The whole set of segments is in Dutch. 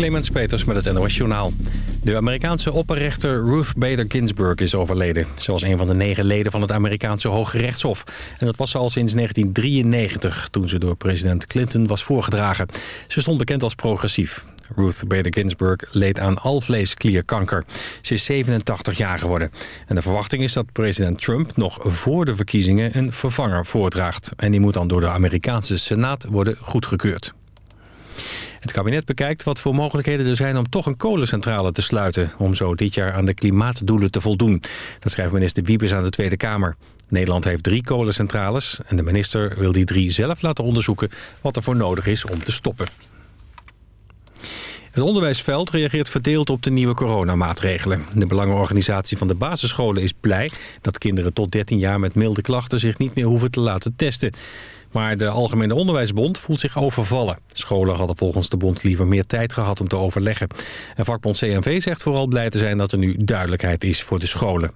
Clemens Peters met het NOS Journaal. De Amerikaanse opperrechter Ruth Bader Ginsburg is overleden. Ze was een van de negen leden van het Amerikaanse Hoge Rechtshof. En dat was ze al sinds 1993, toen ze door president Clinton was voorgedragen. Ze stond bekend als progressief. Ruth Bader Ginsburg leed aan alvleesklierkanker. Ze is 87 jaar geworden. En de verwachting is dat president Trump nog voor de verkiezingen een vervanger voordraagt. En die moet dan door de Amerikaanse Senaat worden goedgekeurd. Het kabinet bekijkt wat voor mogelijkheden er zijn om toch een kolencentrale te sluiten... om zo dit jaar aan de klimaatdoelen te voldoen. Dat schrijft minister Wiebes aan de Tweede Kamer. Nederland heeft drie kolencentrales en de minister wil die drie zelf laten onderzoeken... wat er voor nodig is om te stoppen. Het onderwijsveld reageert verdeeld op de nieuwe coronamaatregelen. De Belangenorganisatie van de basisscholen is blij dat kinderen tot 13 jaar met milde klachten zich niet meer hoeven te laten testen. Maar de Algemene Onderwijsbond voelt zich overvallen. Scholen hadden volgens de bond liever meer tijd gehad om te overleggen. En vakbond CNV zegt vooral blij te zijn dat er nu duidelijkheid is voor de scholen.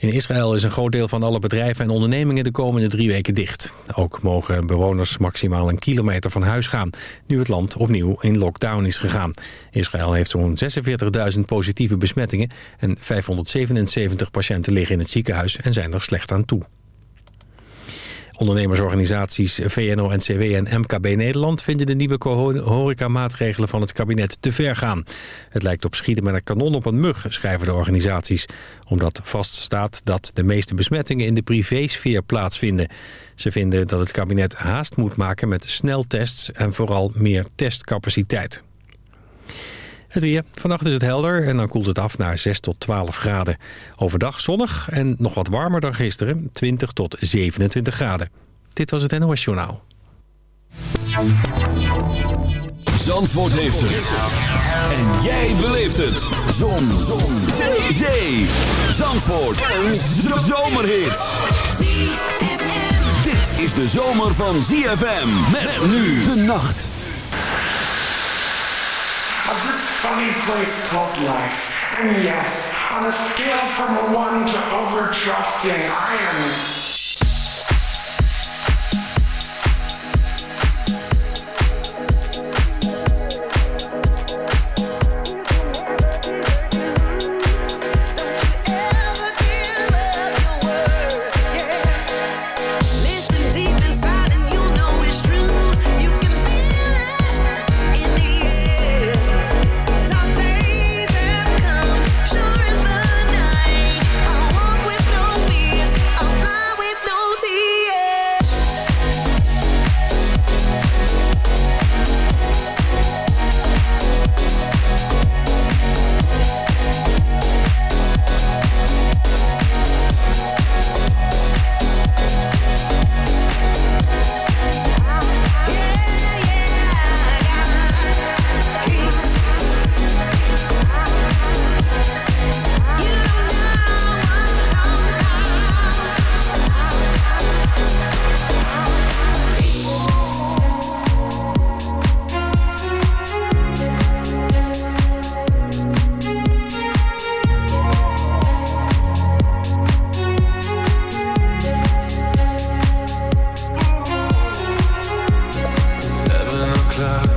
In Israël is een groot deel van alle bedrijven en ondernemingen de komende drie weken dicht. Ook mogen bewoners maximaal een kilometer van huis gaan, nu het land opnieuw in lockdown is gegaan. Israël heeft zo'n 46.000 positieve besmettingen en 577 patiënten liggen in het ziekenhuis en zijn er slecht aan toe. Ondernemersorganisaties VNO-NCW en MKB Nederland vinden de nieuwe horecamaatregelen van het kabinet te ver gaan. Het lijkt op schieten met een kanon op een mug, schrijven de organisaties. Omdat vaststaat dat de meeste besmettingen in de privésfeer plaatsvinden. Ze vinden dat het kabinet haast moet maken met sneltests en vooral meer testcapaciteit. Het weer. Vannacht is het helder en dan koelt het af naar 6 tot 12 graden. Overdag zonnig en nog wat warmer dan gisteren, 20 tot 27 graden. Dit was het NOS Journaal. Zandvoort heeft het. En jij beleeft het. Zon. Zon. Zee. Zee. Zandvoort. Een zomerhit. Dit is de zomer van ZFM. Met nu de nacht. Funny place called life. And yes, on a scale from one to over trusting, I am cloud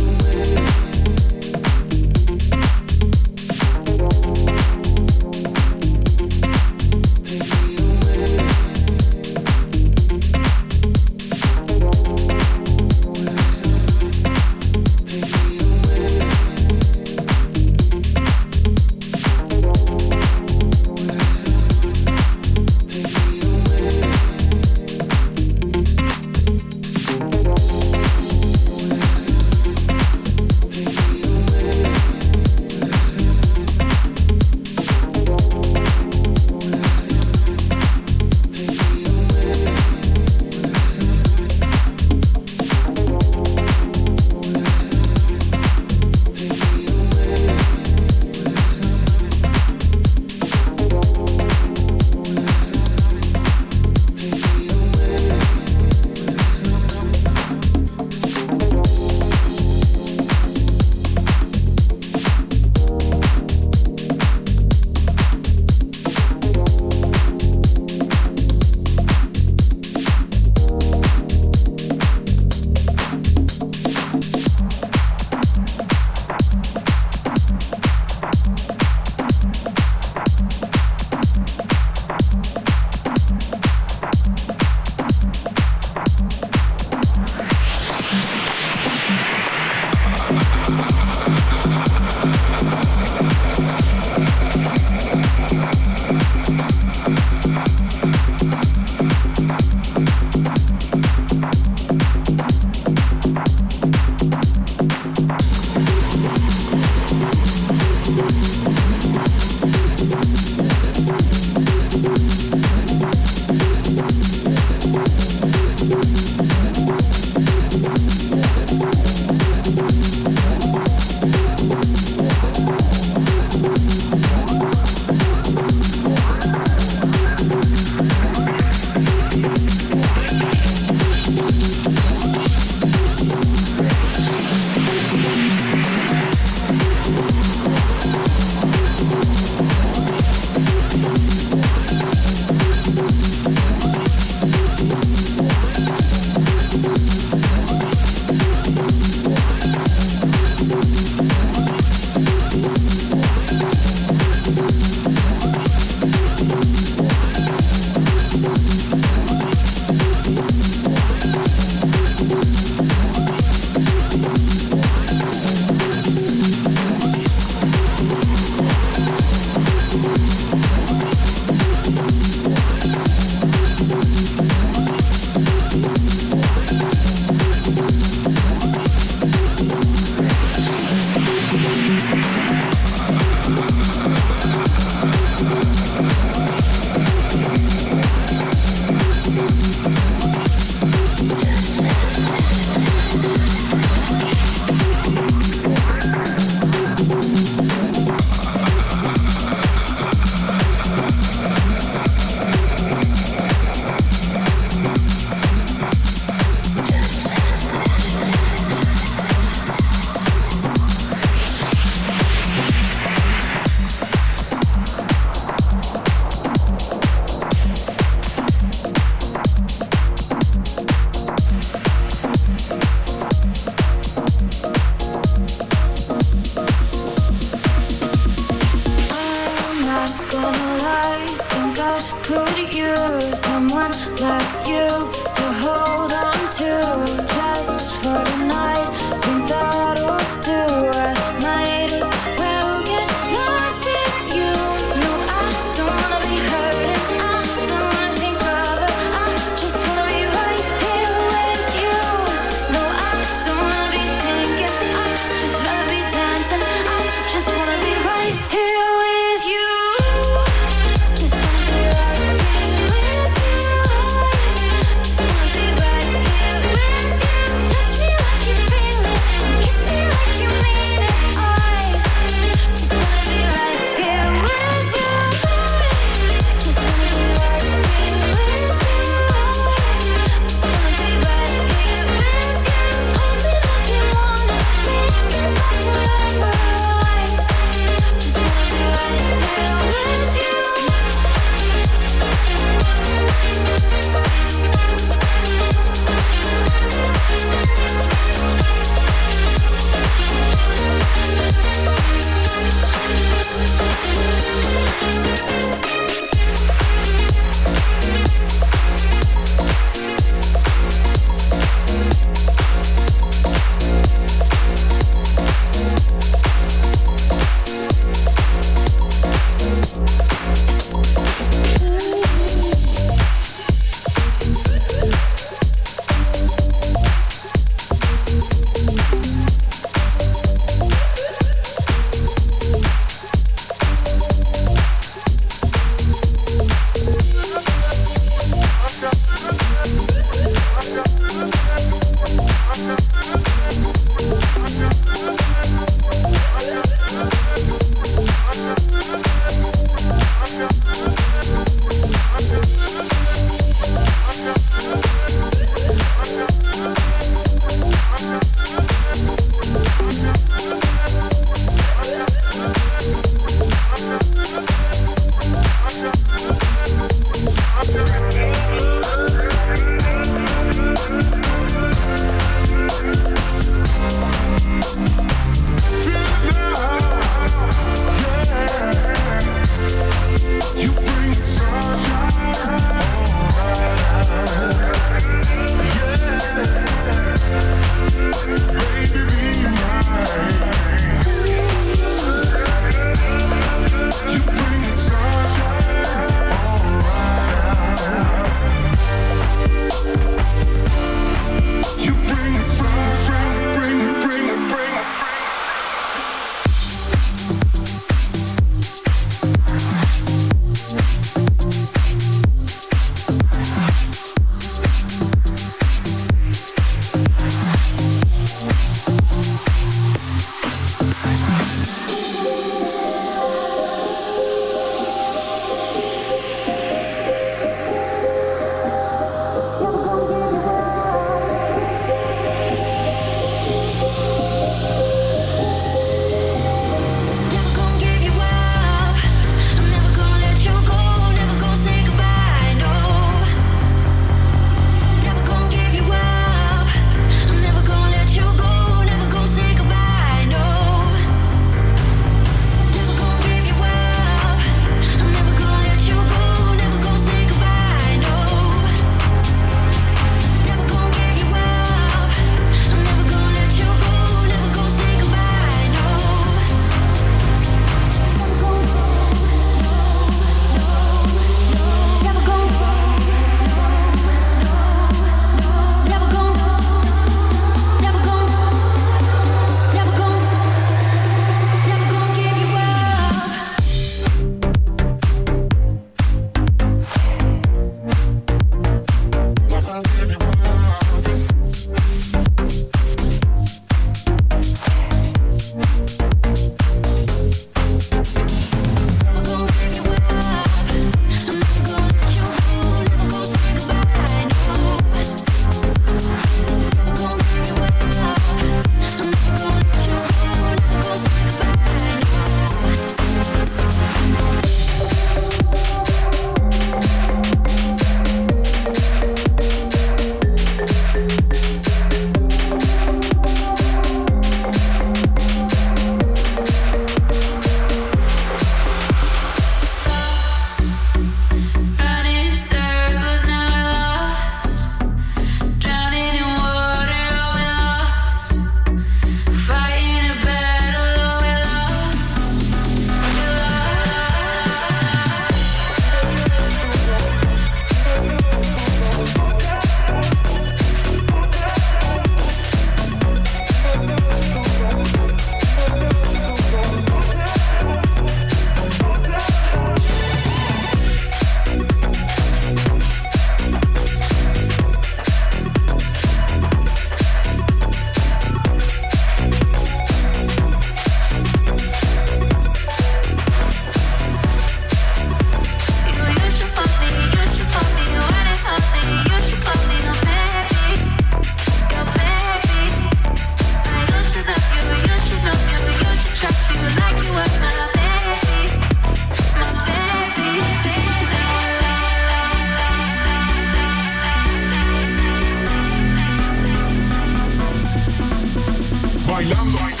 bailando.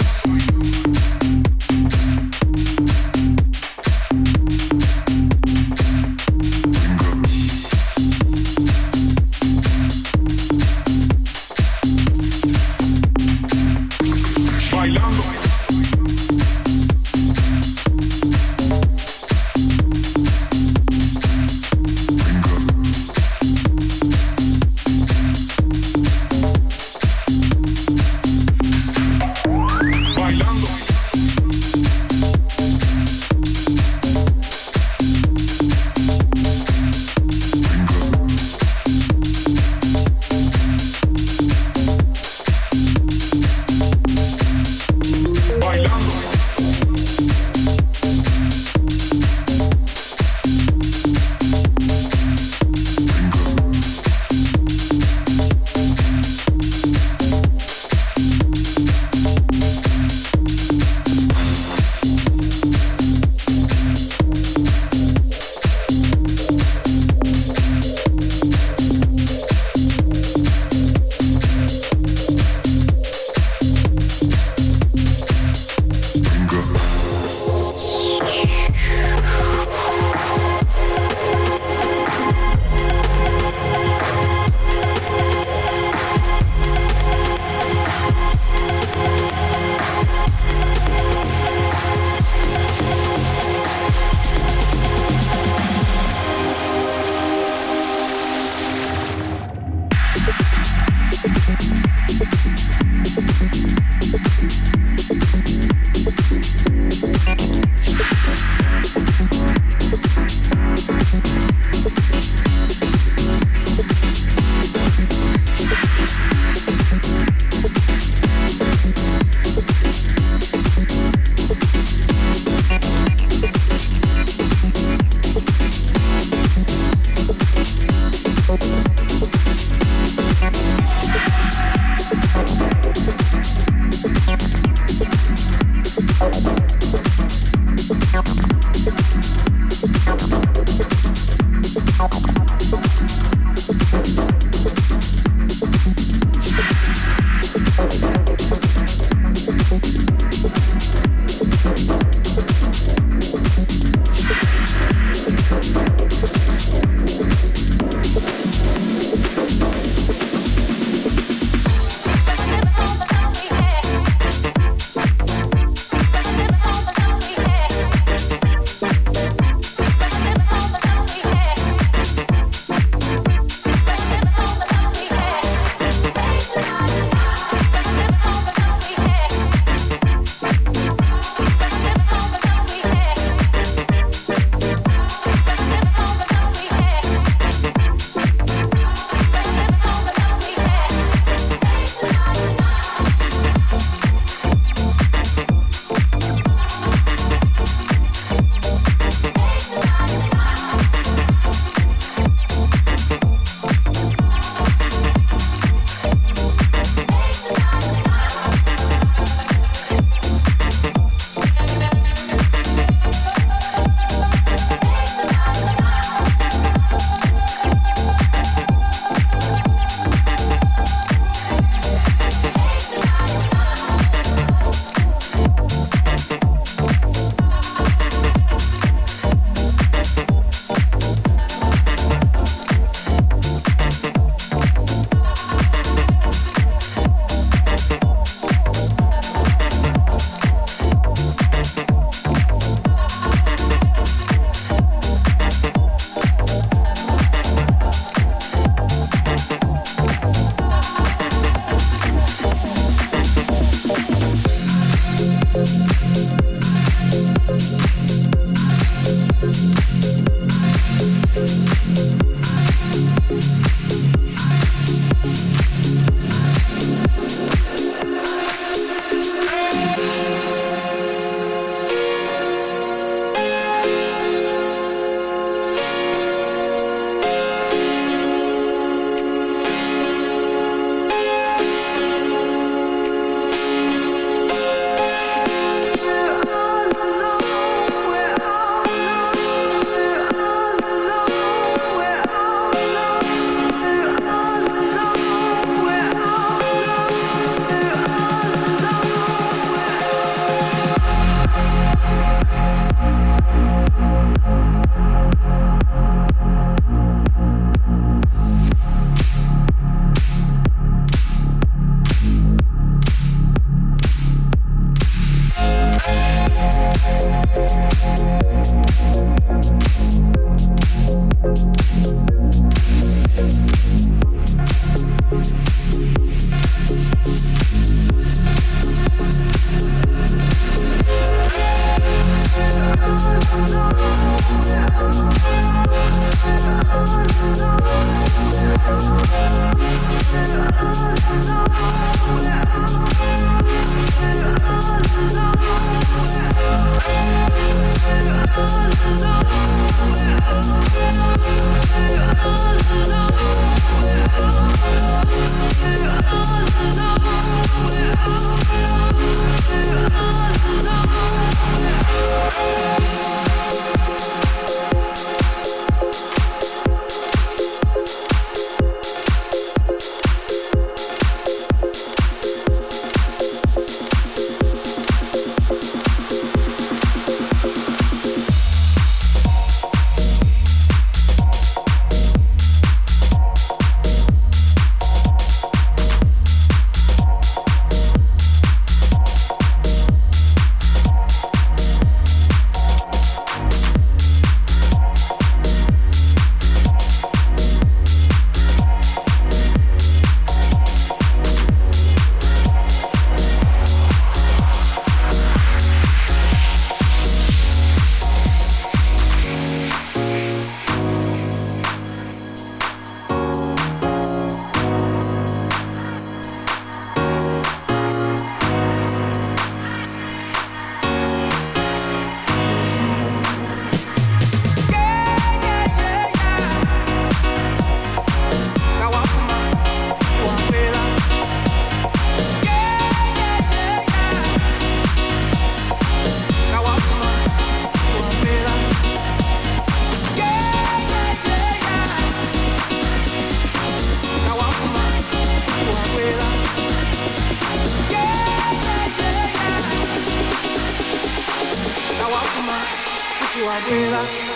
what we like.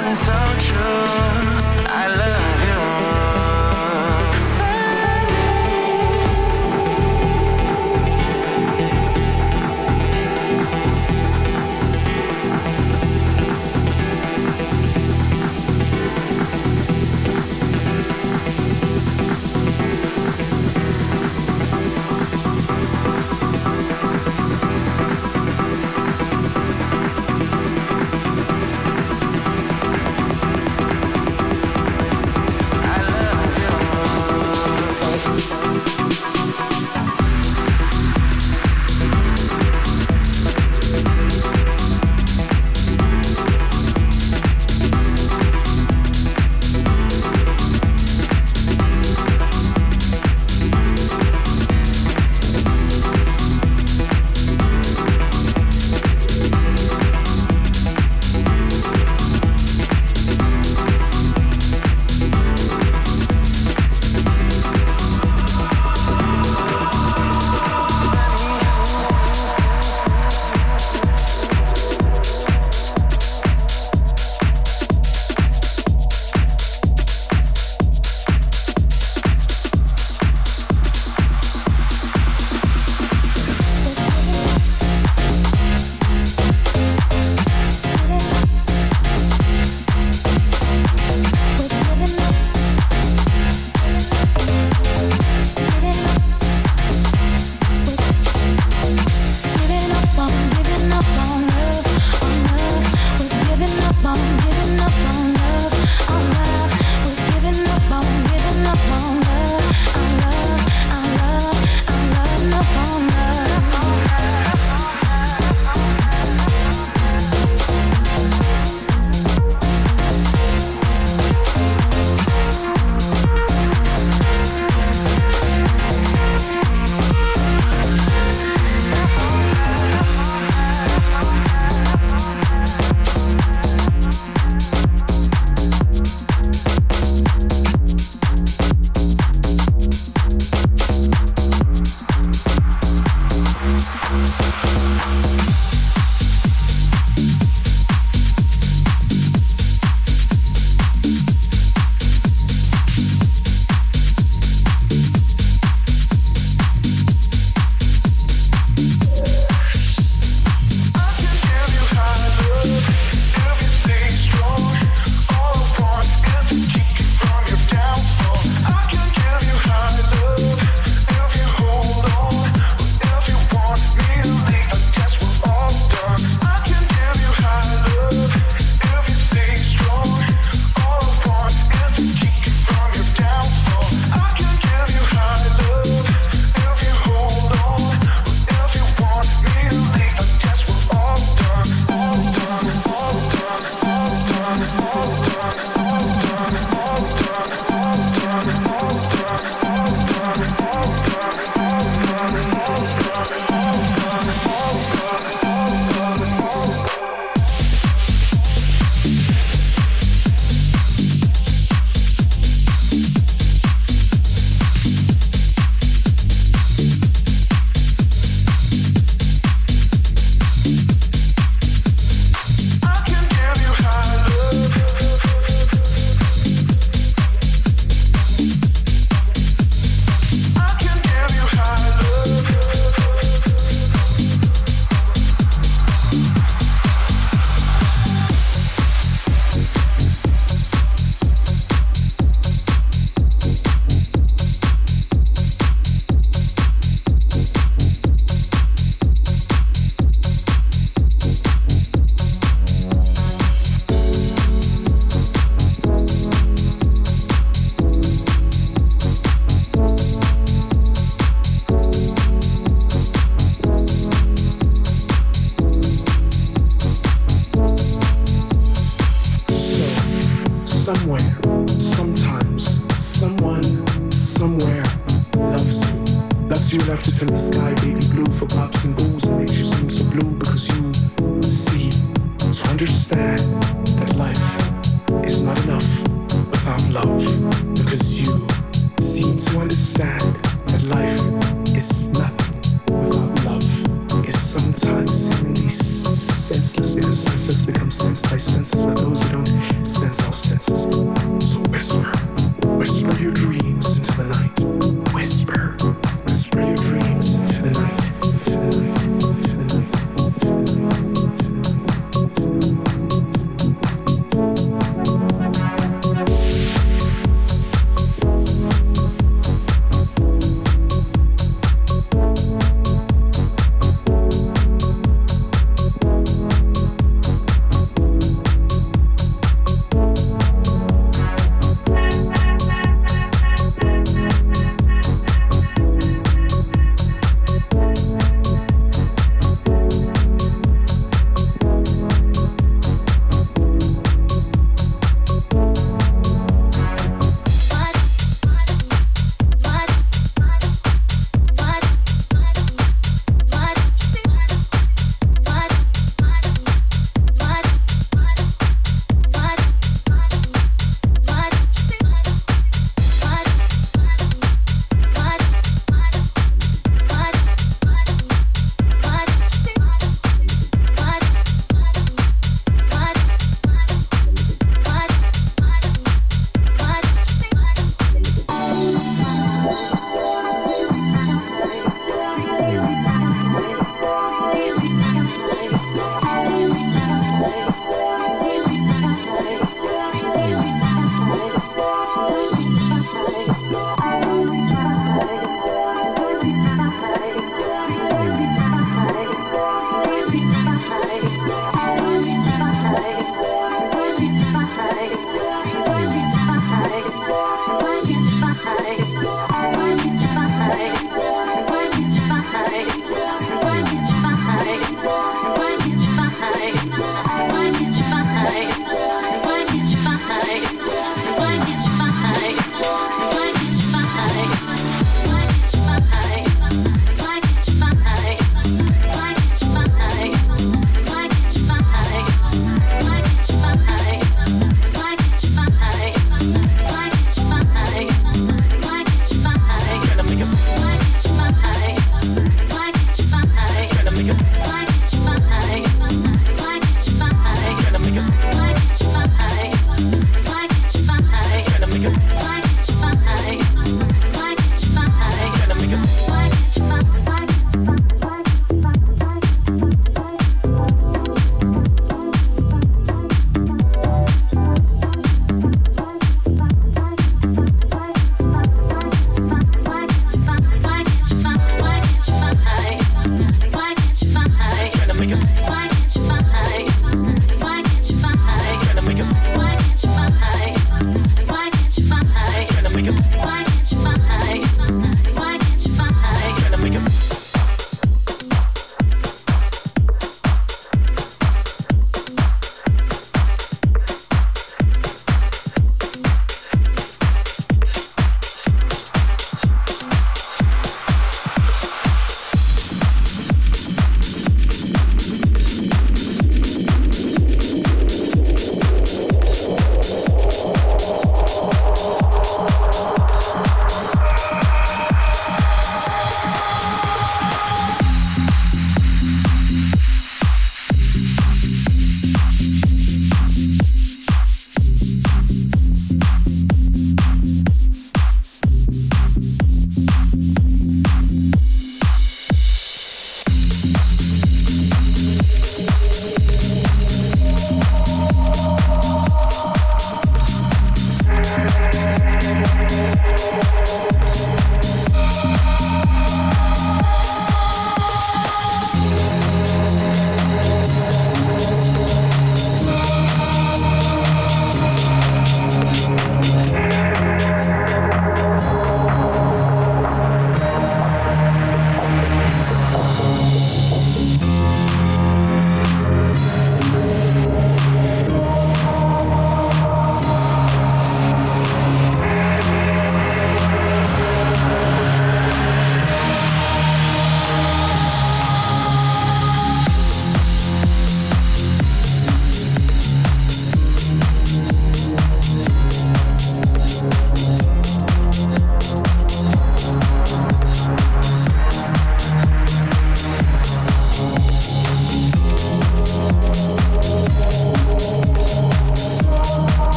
gotten so true.